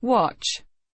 watch.